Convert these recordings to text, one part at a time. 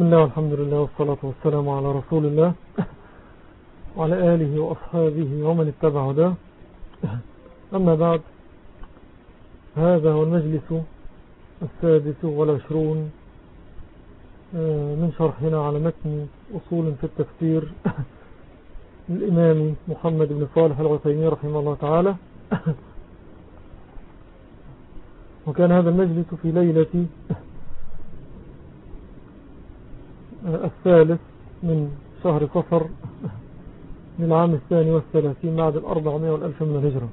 بسم الله والحمد لله والصلاة والسلام على رسول الله وعلى آله وأصحابه ومن اتبع ده أما بعد هذا هو المجلس السادس والعشرون آه، من شرحنا على متن أصول في التفسير للإمام محمد بن صالح العثيمين رحمه الله تعالى. وكان هذا المجلس في ليلة الثالث من شهر صفر من العام الثاني والثلاثين بعد الأربعمائة والألف من الهجرة.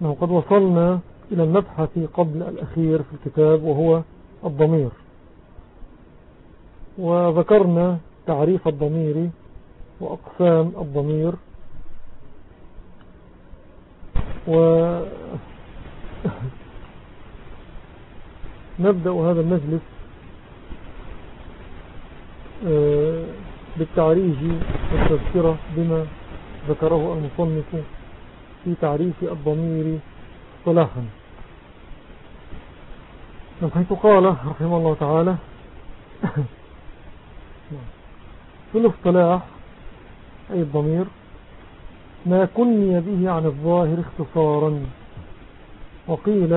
وقد وصلنا إلى المبحث قبل الأخير في الكتاب وهو الضمير. وذكرنا تعريف الضمير وأقسام الضمير. ونبدأ هذا المجلس بالتعريج والتذكرة بما ذكره المصنف في تعريف الضمير صلاحا. من حيث قال رحمه الله تعالى في الاصطلاح أي الضمير ما كني به عن الظاهر اختصارا وقيل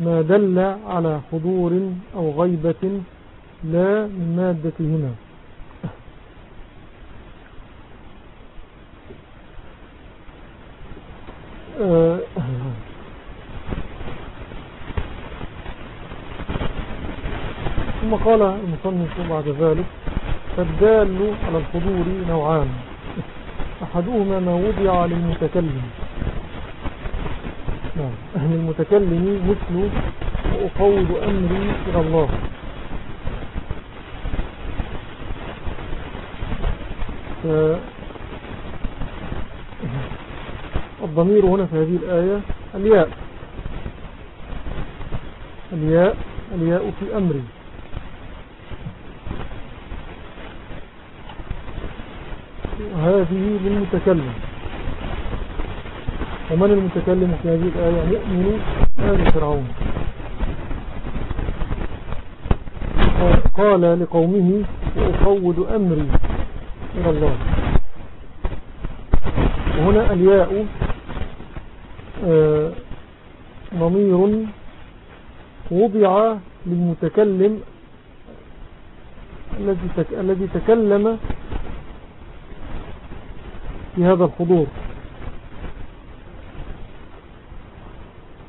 ما دل على حضور أو غيبة لا من مادتهما. ثم قال المصنف بعد ذلك فالدال على الحضور نوعان. أحدهما ما وضع للمتكلم. نعم المتكلم مثل وأفوض أمري إلى الله. الضمير هنا في هذه الآية الياء. الياء الياء في أمري. وهذه للمتكلم. ومن المتكلم في هذه الآية؟ مؤمن آل فرعون. قال لقومه وأفوض أمري إلى الله. وهنا الياء ضمير وضع للمتكلم الذي تكلم في هذا الحضور.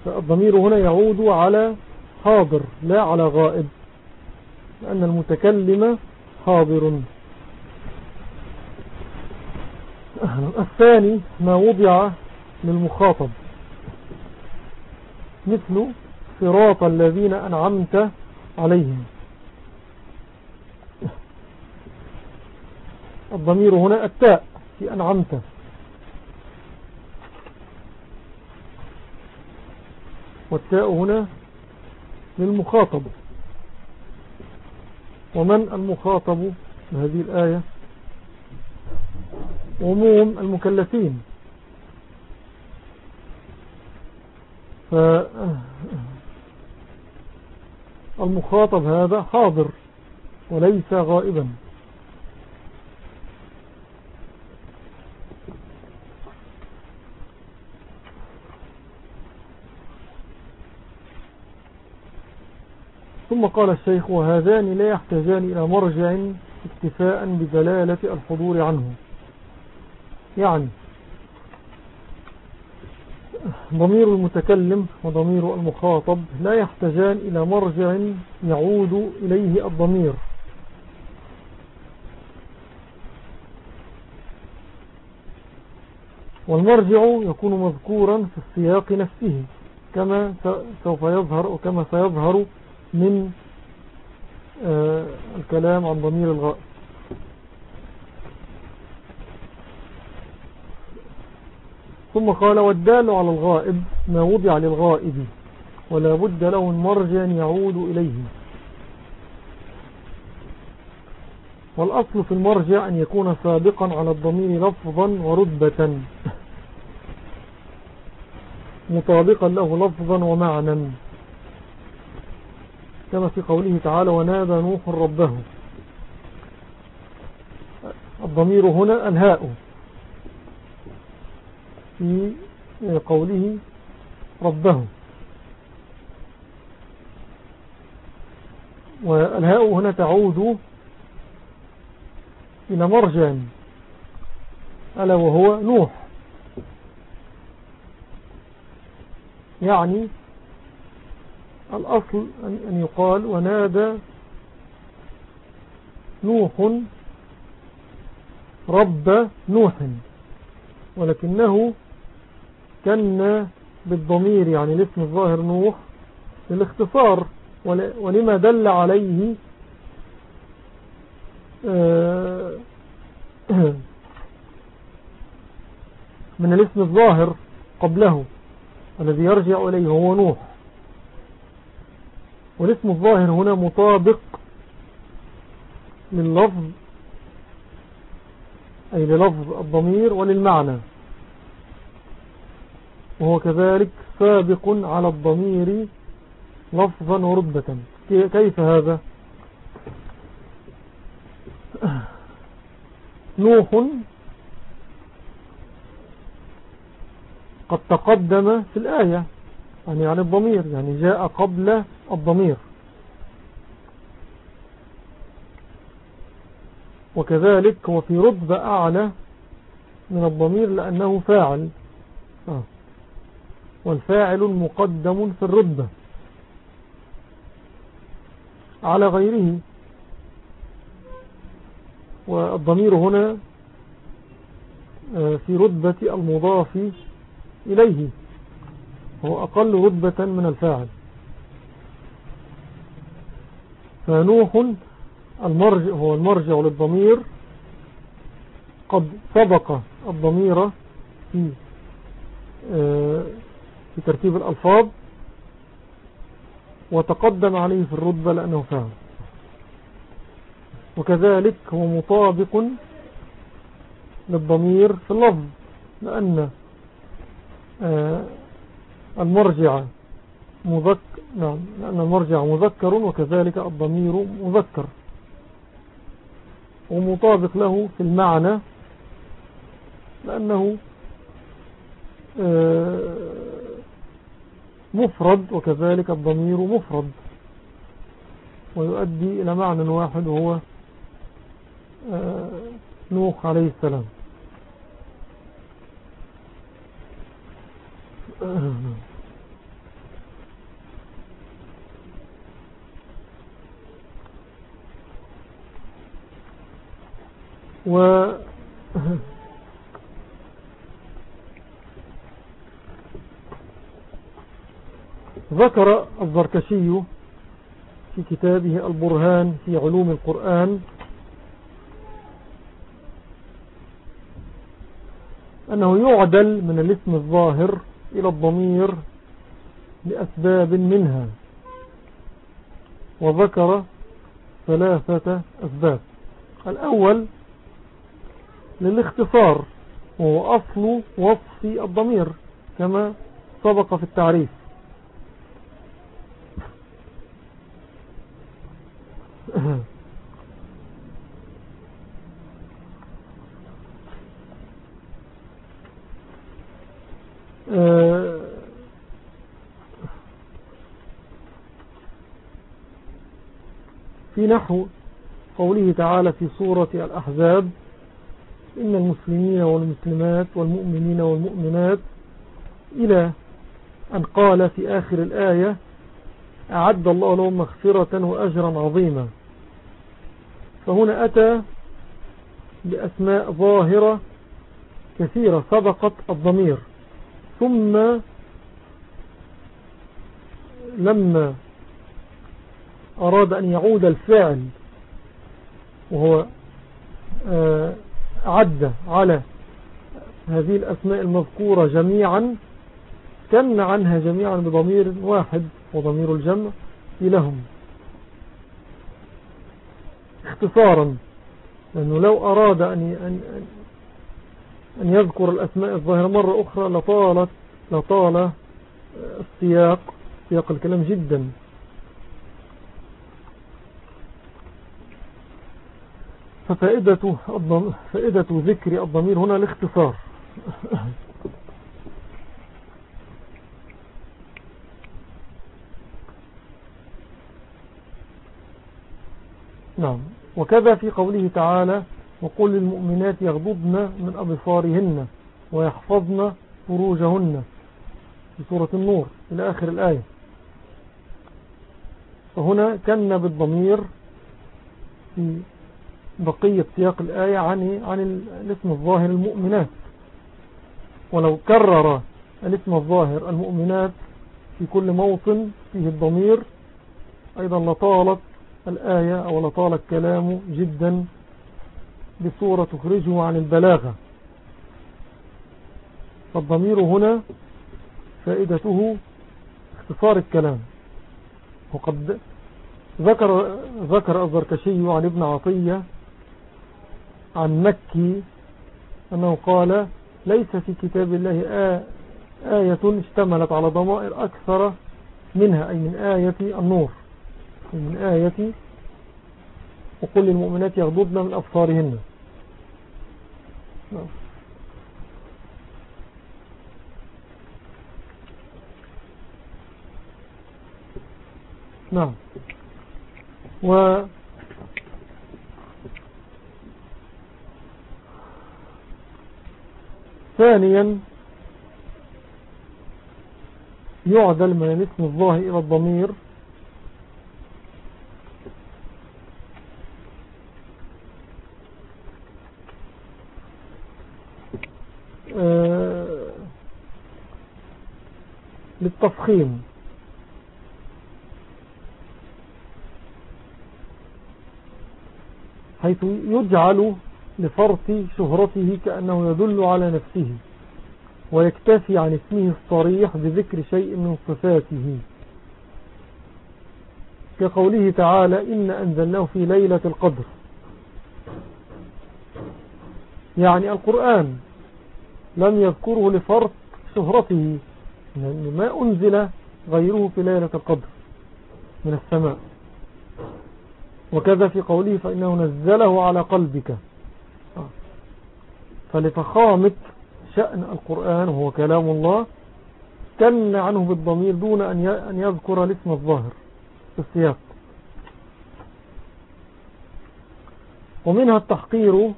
فالضمير هنا يعود على حاضر لا على غائب لأن المتكلم حاضر. الثاني ما وضع للمخاطب. مثل صراط الذين أنعمت عليهم. الضمير هنا التاء في أنعمت. والتاء هنا للمخاطب. ومن المخاطب؟ بهذه الآية. عموم المكلفين. فالمخاطب هذا حاضر وليس غائبا. ثم قال الشيخ وهذان لا يحتاجان إلى مرجع اكتفاء بدلالة الحضور عنه. يعني ضمير المتكلم وضمير المخاطب لا يحتاجان إلى مرجع يعود إليه الضمير. والمرجع يكون مذكورا في السياق نفسه كما سوف يظهر وكما سيظهر من آه، الكلام عن ضمير الغائب ثم قال والدال على الغائب ما وضع للغائب ولا بد له من مرجع يعود إليه. والأصل في المرجع أن يكون سابقا على الضمير لفظا ورتبة. مطابقا له لفظا ومعنى كما في قوله تعالى ونادى نوح ربه. الضمير هنا الهاء. في قوله ربه. والهاء هنا تعود إلى مرجع ألا وهو نوح. يعني الأصل أن يقال ونادى نوح رب نوح ولكنه كان بالضمير يعني الاسم الظاهر نوح للاختصار ولما دل عليه آه، من الاسم الظاهر قبله الذي يرجع إليه هو نوح. والاسم الظاهر هنا مطابق لللفظ أي للفظ الضمير وللمعنى. وهو كذلك سابق على الضمير لفظا ورتبة كيف هذا؟ نوح قد تقدم في الآية يعني عن الضمير يعني جاء قبل الضمير. وكذلك هو في رتبة أعلى من الضمير لأنه فاعل. آه. والفاعل مقدم في الرتبة على غيره. والضمير هنا آه، في رتبة المضاف إليه. هو أقل رتبة من الفاعل. فنوح المرجع هو المرجع للضمير. قد سبق الضمير في آه، في ترتيب الألفاظ وتقدم عليه في الرتبة لأنه فاعل وكذلك هو مطابق للضمير في اللفظ لأن آه، المرجع مذكر نعم لأن المرجع مذكر وكذلك الضمير مذكر. ومطابق له في المعنى لأنه آه، مفرد وكذلك الضمير مفرد. ويؤدي إلى معنى واحد وهو آه، نوح عليه السلام. و ذكر الزركشي في كتابه البرهان في علوم القرآن. أنه يعدل من الاسم الظاهر إلى الضمير لأسباب منها وذكر ثلاثة أسباب. الأول للاختصار وهو أصل وصف الضمير كما سبق في التعريف. في نحو قوله تعالى في سورة الأحزاب إن المسلمين والمسلمات والمؤمنين والمؤمنات إلى أن قال في آخر الآية أعد الله لهم مغفرة وأجرا عظيما. فهنا أتى بأسماء ظاهرة كثيرة سبقت الضمير. ثم لما أراد أن يعود الفعل وهو آه، عد على هذه الأسماء المذكورة جميعا كنا عنها جميعا بضمير واحد وضمير الجمع لهم اختصارا لأنه لو أراد أن, أن, أن يذكر الأسماء الظاهرة مرة أخرى لطالت لطال آه، السياق سياق الكلام جدا. ففائدة فائدة ذكر الضمير هنا الاختصار. نعم. وكذا في قوله تعالى وقل للمؤمنات يغضضن من أبصارهن ويحفظن فروجهن. في سورة النور إلى آخر الآية. فهنا كان بالضمير في بقية سياق الآية عن, عن الاسم الظاهر المؤمنات. ولو كرر الاسم الظاهر المؤمنات في كل موطن فيه الضمير أيضا لطالت الآية أو لطال الكلام جدا بصورة تخرجه عن البلاغة. فالضمير هنا فائدته اختصار الكلام. وقد ذكر ذكر الزركشي عن ابن عطية عن مكي أنه قال ليس في كتاب الله آية اشتملت على ضمائر أكثر منها أي من آية النور. من آية وقل للمؤمنات يغضضن من أبصارهن. نعم. و ثانيا يعدل من الاسم الظاهر إلى الضمير آه، للتفخيم حيث يجعل لفرط شهرته كأنه يدل على نفسه ويكتفي عن اسمه الصريح بذكر شيء من صفاته. كقوله تعالى إن أنزلناه في ليلة القدر يعني القرآن لم يذكره لفرط شهرته. ما أنزل غيره في ليلة القدر من السماء. وكذا في قوله فإنه نزله على قلبك. فلفخامة شأن القرآن وهو كلام الله كن عنه بالضمير دون أن يذكر الاسم الظاهر في السياق. ومنها التحقير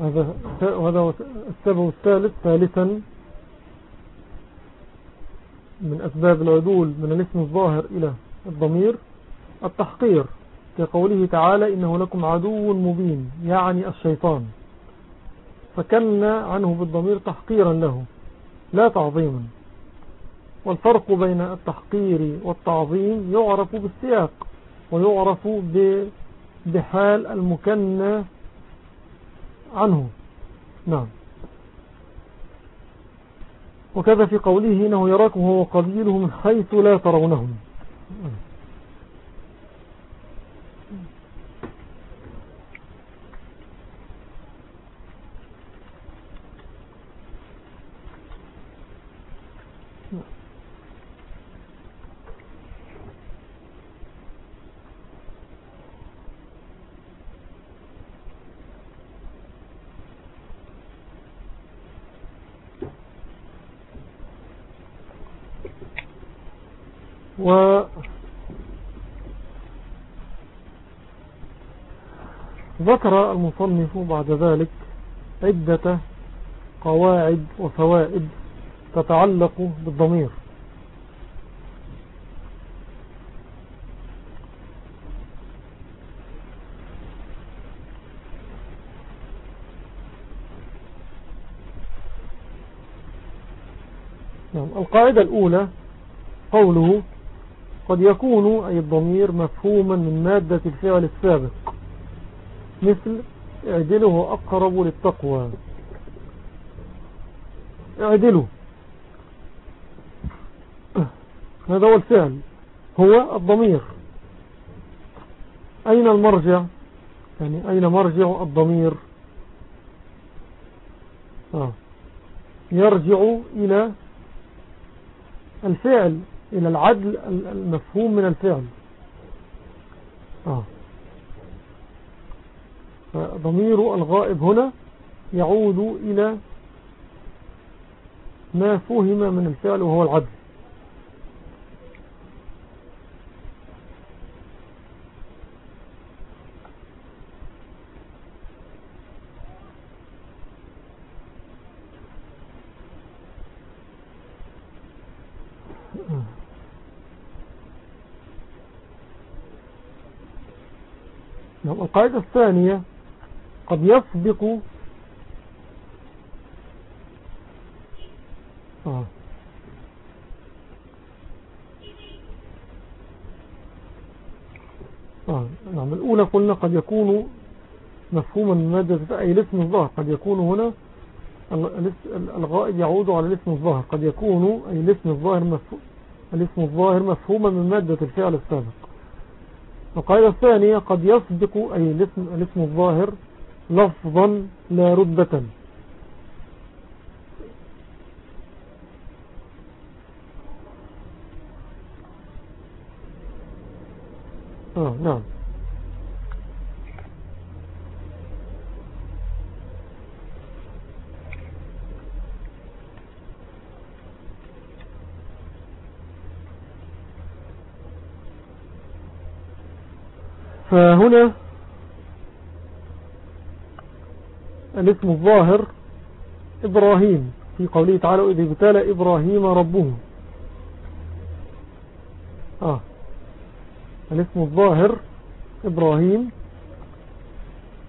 هذا هذا السبب الثالث ثالثا من أسباب العدول من الاسم الظاهر إلى الضمير التحقير. كقوله تعالى إنه لكم عدو مبين. يعني الشيطان. فكن عنه بالضمير تحقيرا له لا تعظيما. والفرق بين التحقير والتعظيم يعرف بالسياق ويعرف بحال المكنى عنه. نعم. وكذا في قوله إنه يراكم هو قبيله من حيث لا ترونهم. و ذكر المصنف بعد ذلك عدة قواعد وفوائد تتعلق بالضمير. نعم، القاعدة الأولى قوله قد يكون أي الضمير مفهوما من مادة الفعل السابق مثل اعدله أقرب للتقوى. اعدله. هذا هو الفعل. هو الضمير. أين المرجع؟ يعني أين مرجع الضمير؟ آه. يرجع إلى الفعل. إلى العدل المفهوم من الفعل آه. ضمير الغائب هنا يعود إلى ما فهم من الفعل وهو العدل نعم القاعدة الثانية قد يسبق آه. آه. نعم الأولى قلنا قد يكون مفهوما مادة أي الاسم الظاهر قد يكون هنا الغائب يعود على الاسم الظاهر قد يكون أي الاسم الظاهر الاسم الظاهر مفهوما من مادة الفعل السابق القاعدة الثانية قد يسبق أي الاسم, الاسم الظاهر لفظا لا رتبة آه نعم. فهنا الاسم الظاهر إبراهيم. في قوله تعالى إذ ابتلى إبراهيم ربه. آه. الاسم الظاهر إبراهيم.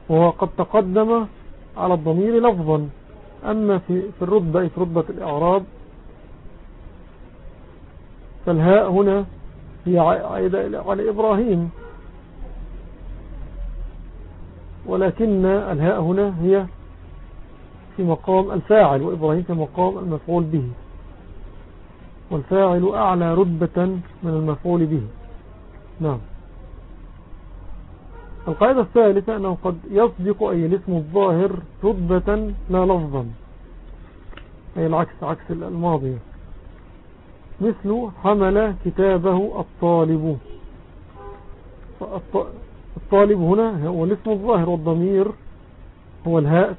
وهو قد تقدم على الضمير لفظا. أما في, في الرتبة في رتبة الإعراب فالهاء هنا هي عائدة على إبراهيم. ولكن الهاء هنا هي في مقام الفاعل وإبراهيم في مقام المفعول به. والفاعل أعلى رتبة من المفعول به. نعم. القاعدة الثالثة أنه قد يصدق أي الاسم الظاهر رتبة لا لفظا. أي العكس عكس الماضية مثل حمل كتابه الطالب. الطالب هنا هو الاسم الظاهر والضمير هو الهاء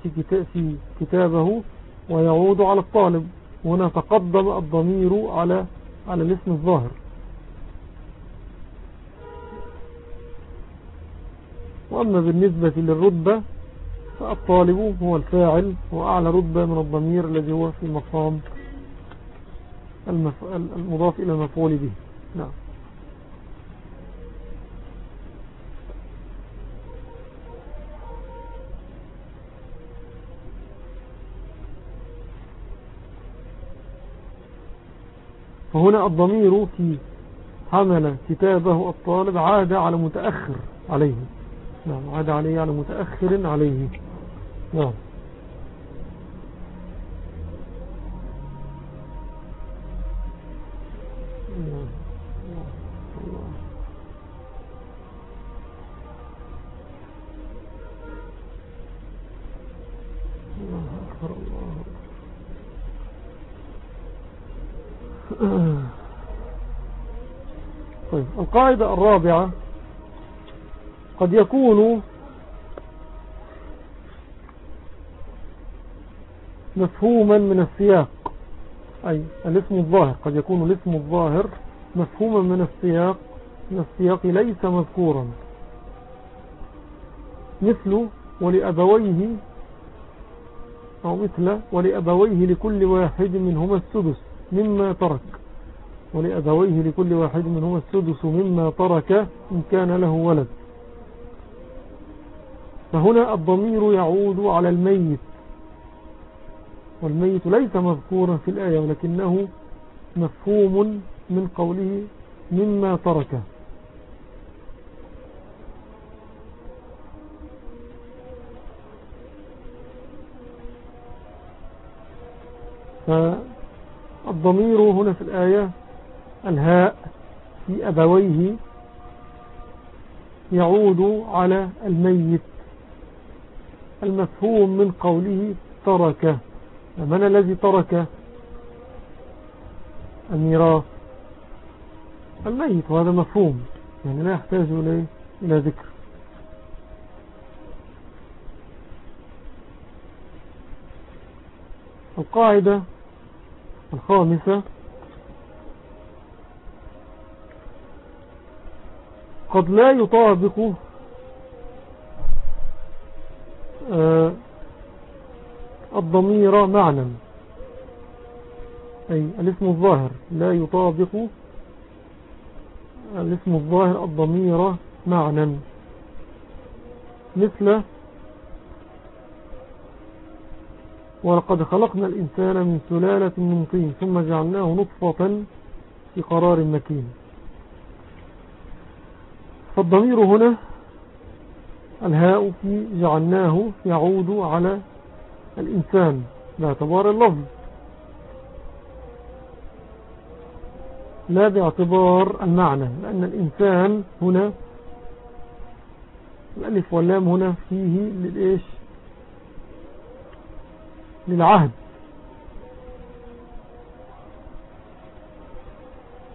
في كتابه ويعود على الطالب. هنا تقدم الضمير على على الاسم الظاهر. وأما بالنسبة للرتبة فالطالب هو الفاعل وأعلى رتبة من الضمير الذي هو في مقام المضاف إلى المفعول به. نعم. فهنا الضمير في حمل كتابه الطالب عاد على متأخر عليه. نعم عاد عليه على متأخر عليه. نعم. القاعدة الرابعة قد يكون مفهوما من السياق. أي الاسم الظاهر قد يكون الاسم الظاهر مفهوما من السياق من السياق ليس مذكورا. مثل ولأبويه أو مثل ولأبويه لكل واحد منهما السدس مما ترك. ولأبويه لكل واحد منهما السدس مما ترك إن كان له ولد. فهنا الضمير يعود على الميت. والميت ليس مذكورا في الآية ولكنه مفهوم من قوله مما ترك. فالضمير هنا في الآية الهاء في أبويه يعود على الميت. المفهوم من قوله ترك. من الذي ترك؟ الميراث الميت وهذا مفهوم. يعني لا يحتاج إليه إلى ذكر. القاعدة الخامسة قد لا يطابق آه، الضمير معنى أي الاسم الظاهر لا يطابق الاسم الظاهر الضمير معنى مثل ولقد خلقنا الإنسان من سلالة من طين ثم جعلناه نطفة في قرار مكين. فالضمير هنا الهاء في جعلناه يعود على الإنسان باعتبار اللفظ. لا باعتبار المعنى لأن الإنسان هنا الألف واللام هنا فيه للإيش؟ للعهد.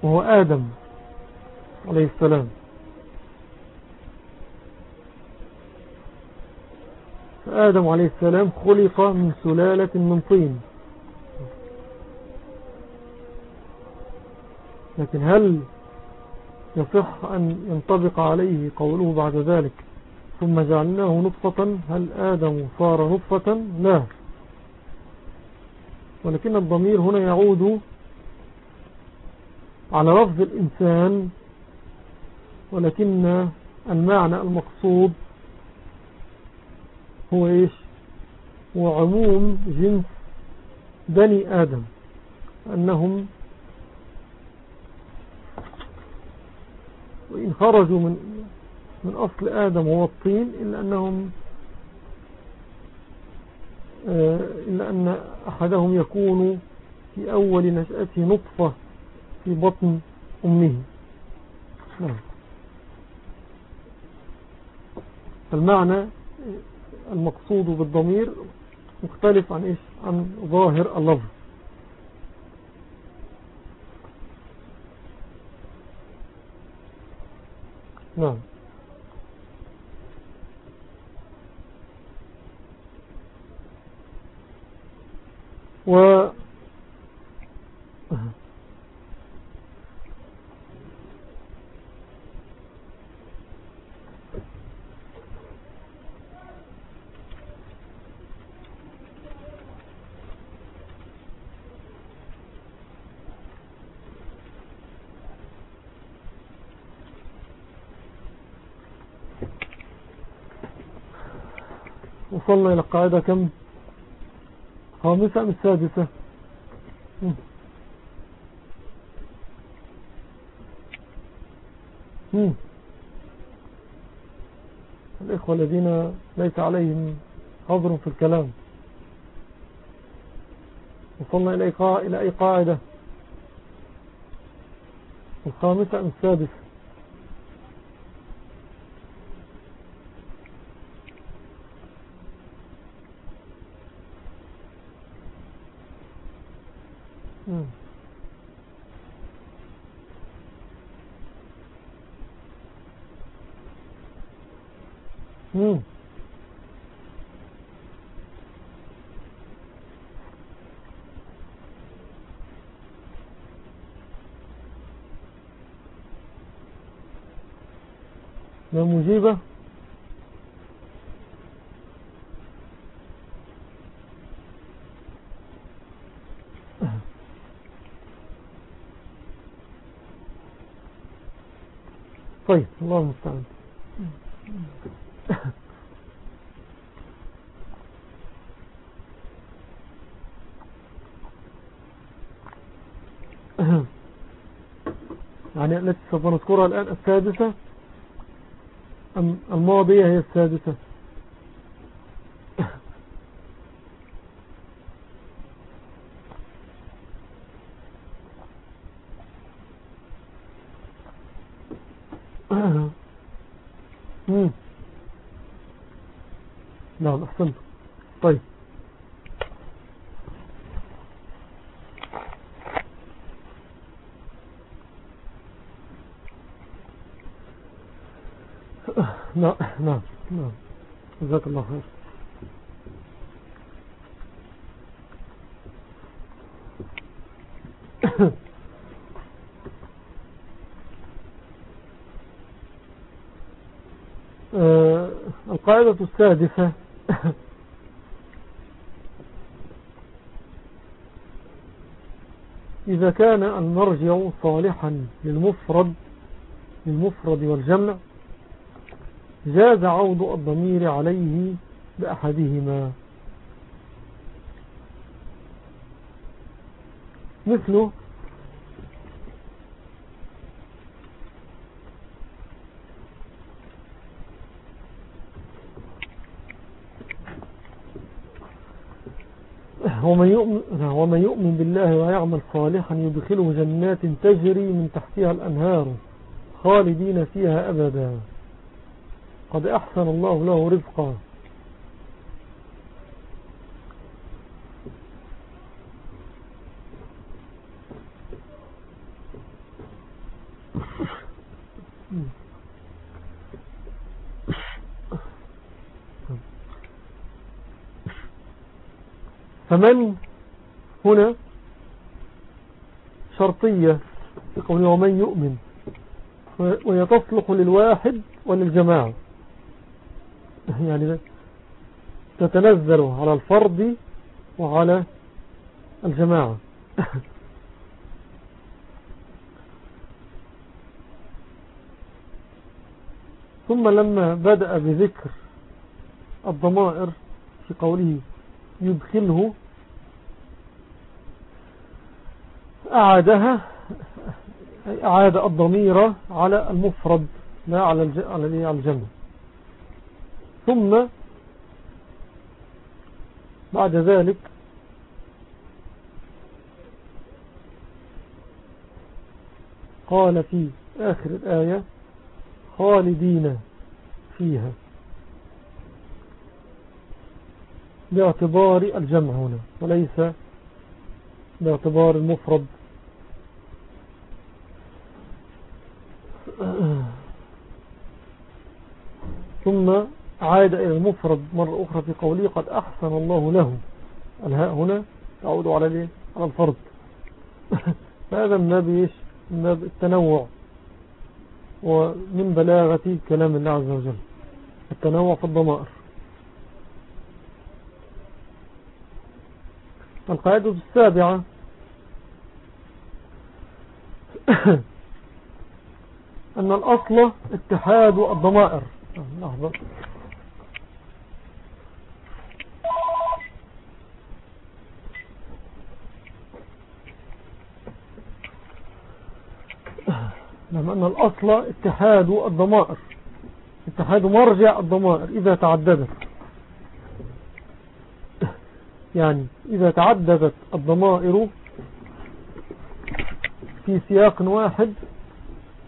وهو آدم عليه السلام. فآدم عليه السلام خلق من سلالة من طين. لكن هل يصح أن ينطبق عليه قوله بعد ذلك ثم جعلناه نطفة؟ هل آدم صار نطفة؟ لا. ولكن الضمير هنا يعود على لفظ الإنسان ولكن المعنى المقصود هو إيش؟ هو عموم جنس بني آدم. أنهم وإن خرجوا من من أصل آدم هو الطين إلا أنهم آه، إلا أن أحدهم يكون في أول نشأته نطفة في بطن أمه. نعم. المعنى المقصود بالضمير مختلف عن إيش؟ عن ظاهر اللفظ. نعم. و وصلنا إلى القاعدة كم؟ خامسة أم السادسة؟ الإخوة الذين ليس عليهم حظر في الكلام. وصلنا إلى أي قاعدة؟ الخامسة أم السادسة مم. لا مجيبة؟ طيب الله المستعان. يعني التي سوف نذكرها الآن السادسة الماضية هي السادسة. نعم أحسنت. طيب. نعم نعم جزاك الله خير. آه، القاعدة السادسة. إذا كان المرجع صالحا للمفرد للمفرد والجمع جاز عوض الضمير عليه بأحدهما. مثله ومن يؤمن, ومن يؤمن بالله ويعمل صالحا يدخله جنات تجري من تحتها الأنهار خالدين فيها أبدا. قد أحسن الله له رزقا. فمن هنا شرطية يقول ومن يؤمن ويتصلح للواحد وللجماعة. يعني تتنزل على الفرد وعلى الجماعة. ثم لما بدأ بذكر الضمائر في قوله يدخله أعادها أعاد الضمير على المفرد لا على الجمع. ثم بعد ذلك قال في آخر الآية خالدين فيها باعتبار الجمع هنا وليس باعتبار المفرد. ثم عاد إلى المفرد مرة أخرى في قوله قد أحسن الله له. الهاء هنا تعود على على الفرد. فهذا من باب التنوع. ومن بلاغة كلام الله عز وجل. التنوع في الضمائر. القاعدة السابعة. أن الأصل اتحاد الضمائر. لحظة. نعم أن الأصل اتحاد الضمائر اتحاد مرجع الضمائر إذا تعددت. يعني إذا تعددت الضمائر في سياق واحد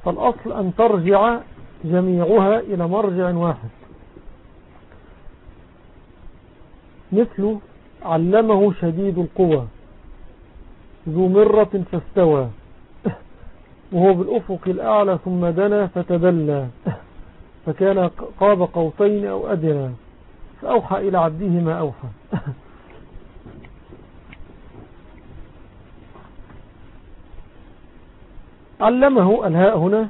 فالأصل أن ترجع جميعها إلى مرجع واحد. مثل علمه شديد القوى ذو مرة فاستوى. وهو بالأفق الأعلى ثم دنا فتدلى. فكان قاب قوسين أو أدنى. فأوحى إلى عبده ما أوحى. علمه الهاء هنا.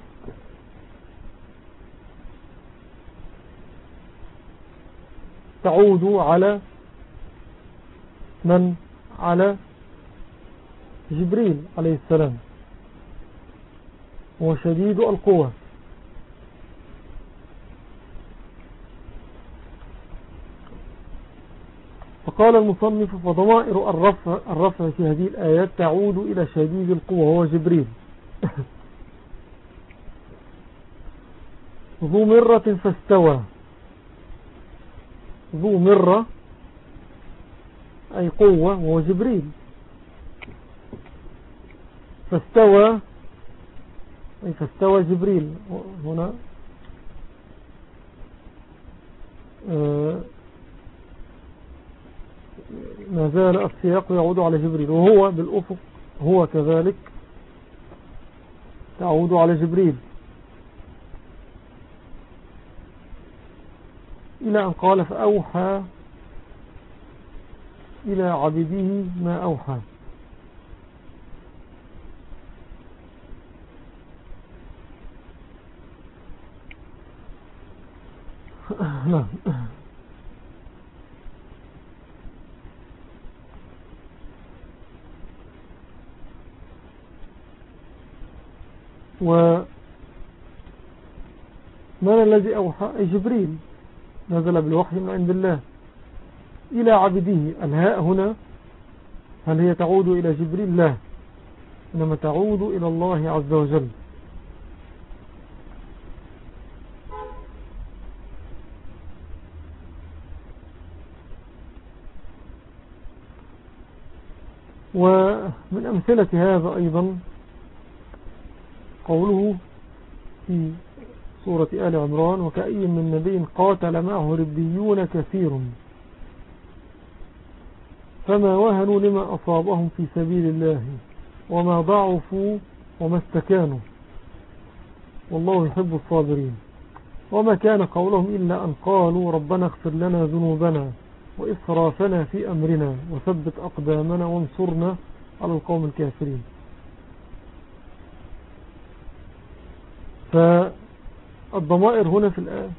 تعود على من؟ على جبريل عليه السلام. وشديد القوة. فقال المصنف فضمائر الرفع, الرفع في هذه الآيات تعود إلى شديد القوة هو جبريل. ذو مرة فاستوى. ذو مرة أي قوة وهو جبريل. فاستوى فاستوى جبريل. هنا. آه، ما زال السياق يعود على جبريل. وهو بالأفق هو كذلك تعود على جبريل. إلى أن قال فأوحى إلى عبده ما أوحى. نعم. و من الذي أوحى؟ جبريل نزل بالوحي من عند الله إلى عبده. الهاء هنا هل هي تعود إلى جبريل؟ لا. إنما تعود إلى الله عز وجل. ومن أمثلة هذا أيضا قوله في سورة آل عمران وكأي من نبي قاتل معه ربيون كثير. فما وهنوا لما أصابهم في سبيل الله وما ضعفوا وما استكانوا. والله يحب الصابرين. وما كان قولهم إلا أن قالوا ربنا اغفر لنا ذنوبنا. وإسرافنا في أمرنا وثبت أقدامنا وانصرنا على القوم الكافرين. فالضمائر هنا في,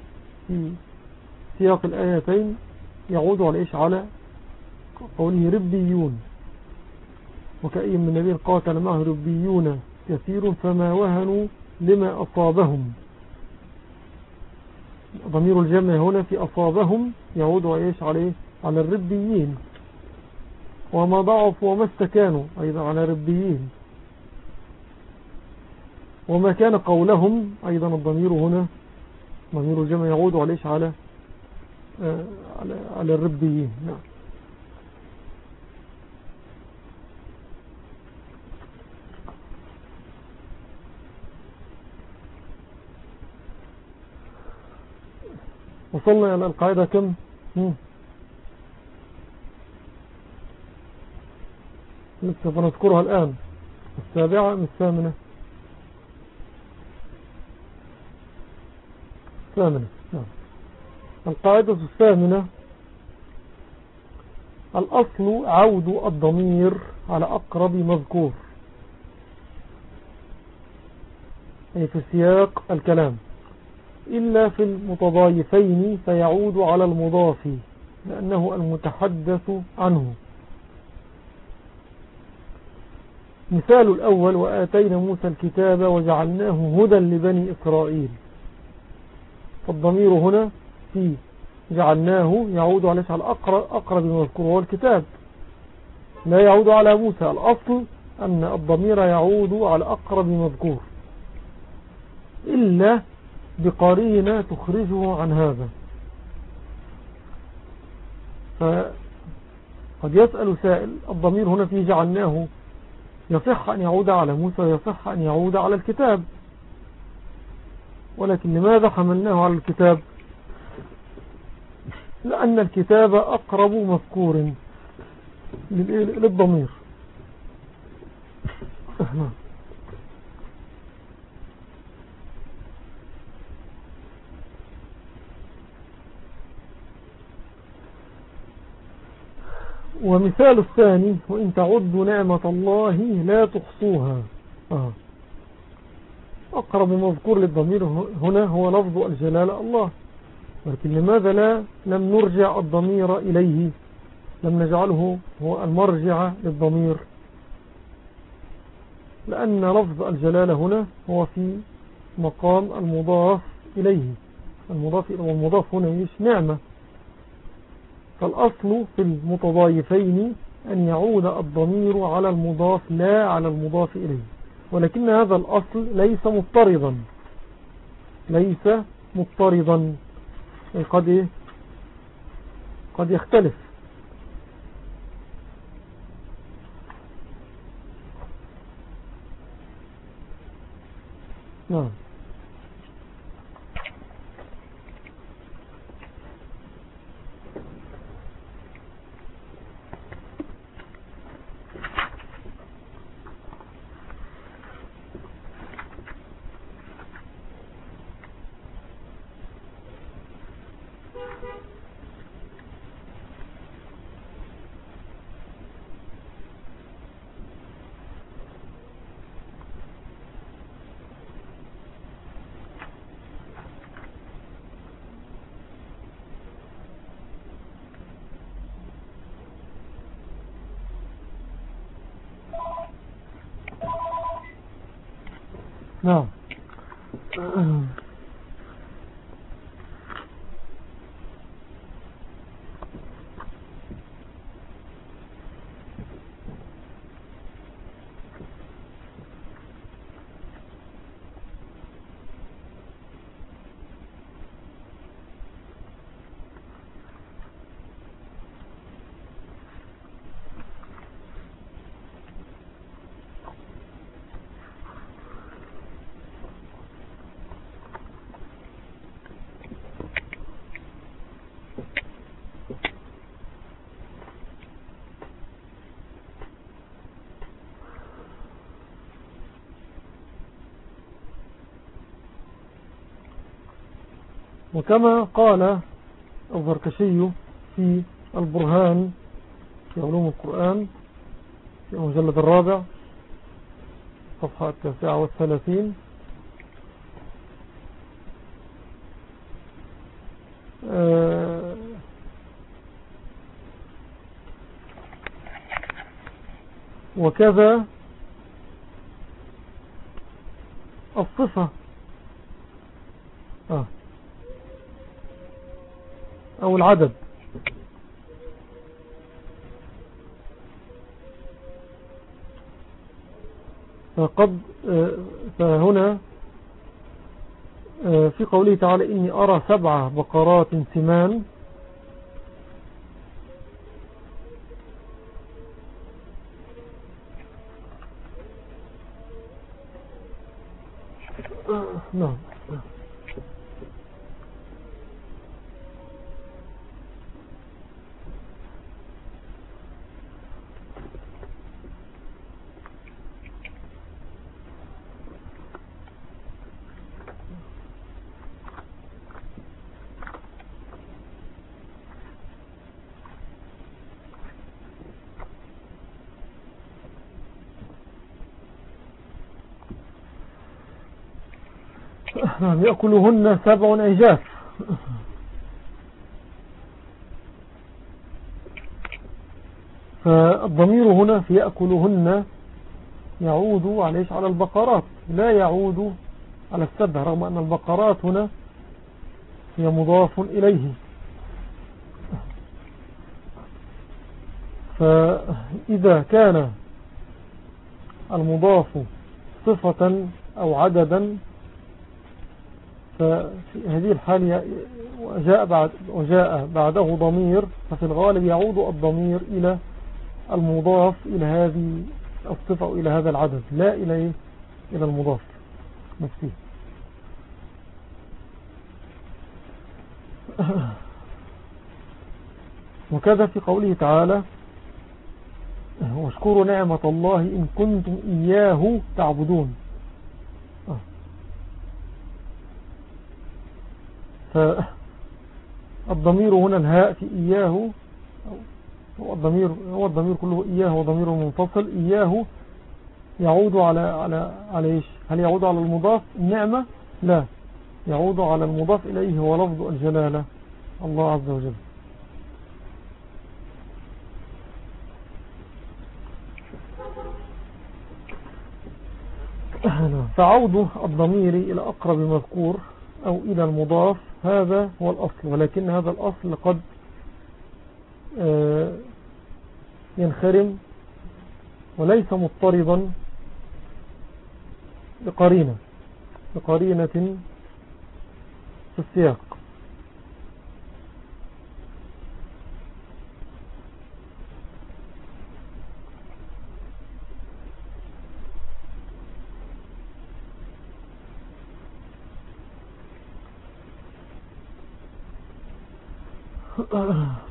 في سياق الآيتين يعود على إيش؟ على قوله ربيون. وكأي من نبي قاتل معه ربيون كثير فما وهنوا لما أصابهم. ضمير الجمع هنا في أصابهم يعود إيش؟ عليه على الربيين وما ضعفوا وما استكانوا أيضا على ربيين وما كان قولهم أيضا الضمير هنا ضمير الجمع يعود عليه على آه، على, على الربيين. نعم. وصلنا إلى القاعدة كم؟ لسه فنذكرها الآن. السابعة من الثامنة؟ الثامنة. نعم. القاعدة الثامنة. الأصل عود الضمير على أقرب مذكور. أي في سياق الكلام. إلا في المتضايفين فيعود على المضاف لأنه المتحدث عنه. مثال الأول وآتينا موسى الكتاب وجعلناه هدى لبني إسرائيل. فالضمير هنا في جعلناه يعود على أقرب يذكره هو الكتاب. لا يعود على موسى. الأصل أن الضمير يعود على أقرب مذكور إلا بقرينة تخرجه عن هذا. فقد يسأل سائل الضمير هنا في جعلناه يصح أن يعود على موسى ويصح أن يعود على الكتاب. ولكن لماذا حملناه على الكتاب؟ لأن الكتاب أقرب مذكور للضمير. ومثال الثاني وإن تعدوا نعمة الله لا تحصوها. آه. أقرب مذكور للضمير هنا هو لفظ الجلالة الله. ولكن لماذا لا؟ لم نرجع الضمير إليه. لم نجعله هو المرجع للضمير. لأن لفظ الجلالة هنا هو في مقام المضاف إليه. المضاف والمضاف هنا يش نعمة. فالأصل في المتضايفين أن يعود الضمير على المضاف لا على المضاف إليه ولكن هذا الأصل ليس مضطردا. ليس مضطردا. قد إيه؟ قد يختلف. نعم. نعم وكما قال الزركشي في البرهان في علوم القرآن في المجلد الرابع صفحة التاسعة والثلاثين. آه، وكذا الصفة. آه. أو العدد. فقد فهنا في قوله تعالى إني أرى سبع بقرات سمان. نعم نعم يأكلهن سبع عجاف. فالضمير هنا في يأكلهن يعود عليش على البقرات لا يعود على السبع رغم أن البقرات هنا هي مضاف إليه. فإذا كان المضاف صفة أو عددا ففي هذه الحال وجاء, بعد وجاء بعده ضمير ففي الغالب يعود الضمير إلى المضاف إلى هذه الصفة أو إلى هذا العدد لا إلى إلى المضاف. نفسه وكذا في قوله تعالى واشكروا نعمة الله إن كنتم إياه تعبدون. فالضمير هنا الهاء في إياه هو الضمير, هو الضمير كله إياه هو ضمير منفصل إياه يعود على على على إيش؟ هل يعود على المضاف؟ النعمة لا. يعود على المضاف إليه هو لفظ الجلالة الله عز وجل. فعود الضمير إلى أقرب مذكور أو إلى المضاف هذا هو الأصل ولكن هذا الأصل قد آه، ينخرم وليس مضطربا بقرينة بقرينة في السياق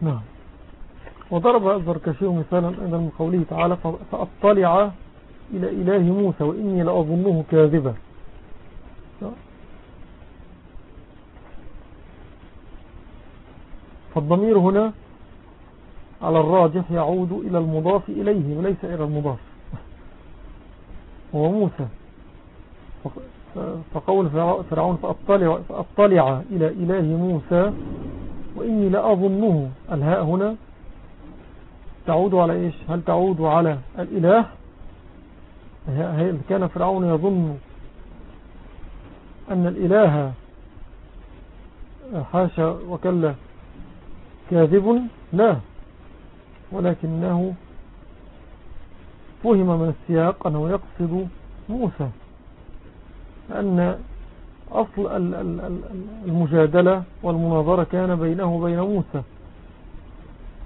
نعم وضرب الزركشي مثالا أيضا من قوله تعالى فأطلع إلى إله موسى وإني لأظنه كاذبا. فالضمير هنا على الراجح يعود إلى المضاف إليه وليس إلى المضاف. هو موسى. فقول فرعون فأطلع, فأطلع إلى إله موسى وإني لأظنه. الهاء هنا تعود على إيش؟ هل تعود على الإله؟ هل كان فرعون يظن أن الإله حاشا وكلا كاذب؟ لا ولكنه فهم من السياق أنه يقصد موسى لأن أصل المجادلة والمناظرة كان بينه وبين موسى.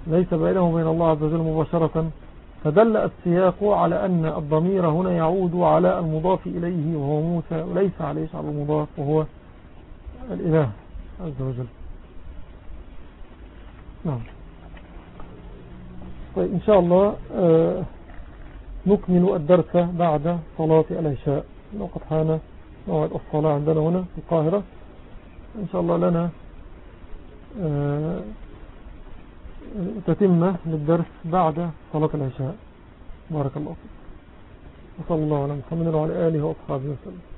ليس بينه وبين الله عز وجل مباشرة فدل السياق على أن الضمير هنا يعود على المضاف إليه وهو موسى وليس عليه على المضاف وهو الإله عز وجل. نعم. طيب إن شاء الله آه، نكمل الدرس بعد صلاة العشاء. وقد حان موعد الصلاة عندنا هنا في القاهرة. إن شاء الله لنا آه، تتمة للدرس بعد صلاة العشاء. بارك الله فيك. وصلى الله على محمد وعلى آله وأصحابه وسلم.